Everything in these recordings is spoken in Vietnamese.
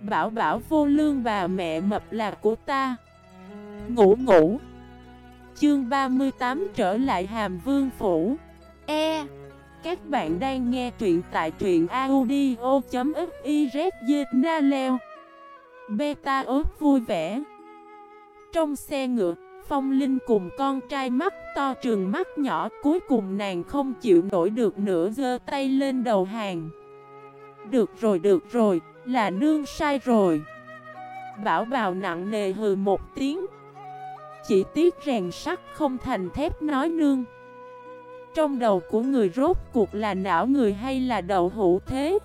Bảo bảo vô lương bà mẹ mập là của ta. Ngủ ngủ. Chương 38 trở lại hàm vương phủ. E Các bạn đang nghe truyện tại truyện audio.xyz Na leo. Beta ớt vui vẻ. Trong xe ngựa, Phong Linh cùng con trai mắt to trường mắt nhỏ Cuối cùng nàng không chịu nổi được nữa giơ tay lên đầu hàng. Được rồi được rồi. Là nương sai rồi. Bảo bào nặng nề hừ một tiếng. Chỉ tiếc rèn sắt không thành thép nói nương. Trong đầu của người rốt cuộc là não người hay là đậu hũ thế?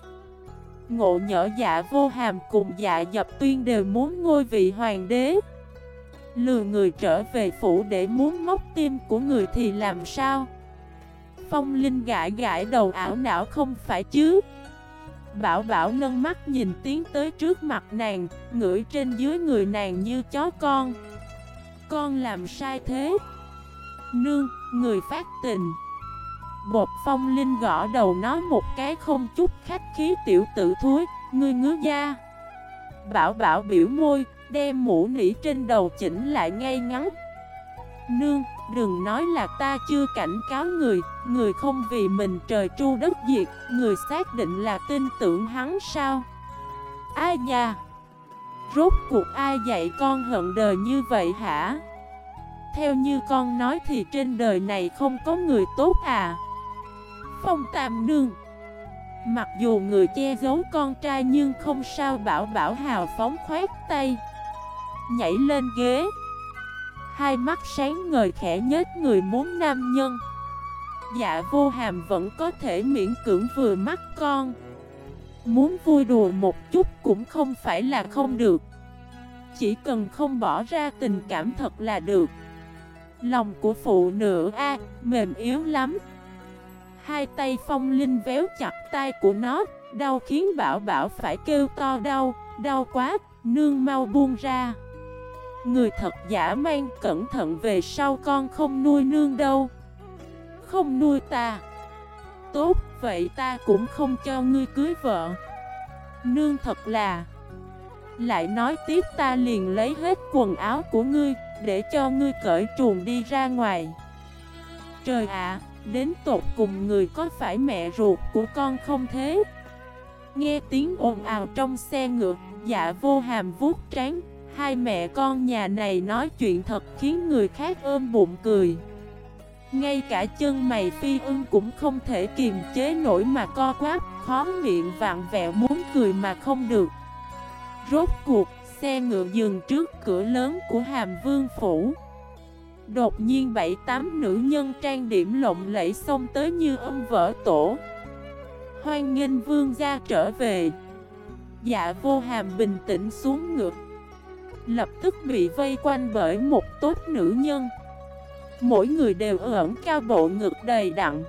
Ngộ nhỡ dạ vô hàm cùng dạ dập tuyên đều muốn ngôi vị hoàng đế. Lừa người trở về phủ để muốn móc tim của người thì làm sao? Phong Linh gãi gãi đầu ảo não không phải chứ? Bảo bảo nâng mắt nhìn tiến tới trước mặt nàng Ngửi trên dưới người nàng như chó con. Con làm sai thế. Nương, người phát tình. Bột phong linh gõ đầu nó một cái không chút khách khí tiểu tử thúi Ngươi ngứa da. Bảo bảo biểu môi Đem mũ nỉ trên đầu chỉnh lại ngay ngắn. Nương, đừng nói là ta chưa cảnh cáo người Người không vì mình trời tru đất diệt, Người xác định là tin tưởng hắn sao? Ai nha. Rốt cuộc ai dạy con hận đời như vậy hả? Theo như con nói thì trên đời này không có người tốt à? Phong Tam Nương. Mặc dù người che giấu con trai nhưng không sao bảo bảo hào phóng khoét tay. Nhảy lên ghế. Hai mắt sáng ngời khẽ nhết người muốn nam nhân. Dạ vô hàm vẫn có thể miễn cưỡng vừa mắt con. Muốn vui đùa một chút cũng không phải là không được. Chỉ cần không bỏ ra tình cảm thật là được. Lòng của phụ nữ A mềm yếu lắm. Hai tay phong linh véo chặt tay của nó Đau khiến bảo bảo phải kêu to đau Đau quá, nương mau buông ra. Người thật giả mang cẩn thận về sau con không nuôi nương đâu. Không nuôi ta. Tốt, vậy ta cũng không cho ngươi cưới vợ. Nương thật là. Lại nói tiếp ta liền lấy hết quần áo của ngươi Để cho ngươi cởi chuồng đi ra ngoài. Trời ạ, Đến tột cùng người có phải mẹ ruột của con không thế? Nghe tiếng ồn ào trong xe ngựa Dạ vô hàm vuốt trán. Hai mẹ con nhà này nói chuyện thật khiến người khác ôm bụng cười. Ngay cả chân mày phi ưng cũng không thể kiềm chế nổi mà co quáp Khó miệng vặn vẹo muốn cười mà không được. Rốt cuộc, xe ngựa dừng trước cửa lớn của hàm vương phủ. Đột nhiên bảy tám nữ nhân trang điểm lộng lẫy xông tới như âm vỡ tổ. Hoan nghênh vương gia trở về. Dạ vô hàm bình tĩnh xuống ngược Lập tức bị vây quanh bởi một tốt nữ nhân. Mỗi người đều ẩn cao bộ ngực đầy đặn.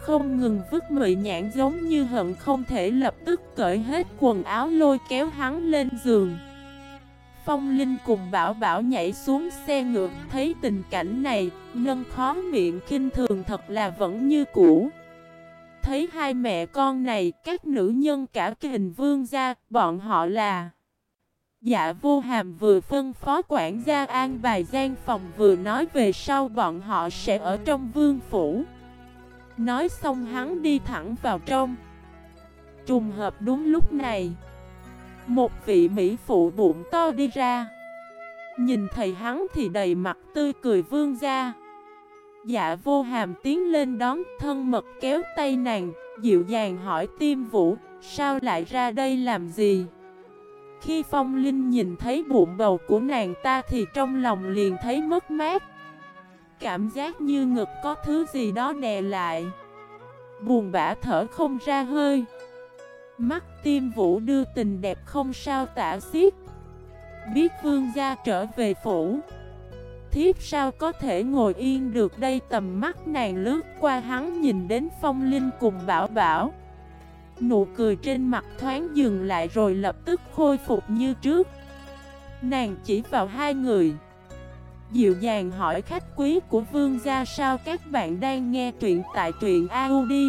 Không ngừng vứt mị nhãn giống như hận không thể lập tức cởi hết quần áo lôi kéo hắn lên giường. Phong Linh cùng Bảo Bảo nhảy xuống xe ngược Thấy tình cảnh này, nâng khó miệng kinh thường thật là vẫn như cũ. Thấy hai mẹ con này, các nữ nhân cả kình vương gia, bọn họ là Dạ vô hàm vừa phân phó quản gia an bài gian phòng vừa nói về sau bọn họ sẽ ở trong vương phủ. Nói xong hắn đi thẳng vào trong. Trùng hợp đúng lúc này, Một vị mỹ phụ bụng to đi ra. Nhìn thầy hắn thì đầy mặt tươi cười vương ra Dạ vô hàm tiến lên đón thân mật kéo tay nàng, Dịu dàng hỏi tiêm vũ, Sao lại ra đây làm gì? Khi phong linh nhìn thấy bụng bầu của nàng ta thì trong lòng liền thấy mất mát. Cảm giác như ngực có thứ gì đó đè lại. Buồn bã thở không ra hơi. Mắt tim vũ đưa tình đẹp không sao tả xiết. Biết vương gia trở về phủ. Thiếp sao có thể ngồi yên được đây tầm mắt nàng lướt qua hắn nhìn đến phong linh cùng bảo bảo. Nụ cười trên mặt thoáng dừng lại rồi lập tức khôi phục như trước. Nàng chỉ vào hai người. Dịu dàng hỏi khách quý của vương gia sao các bạn đang nghe truyện tại truyện audio.fif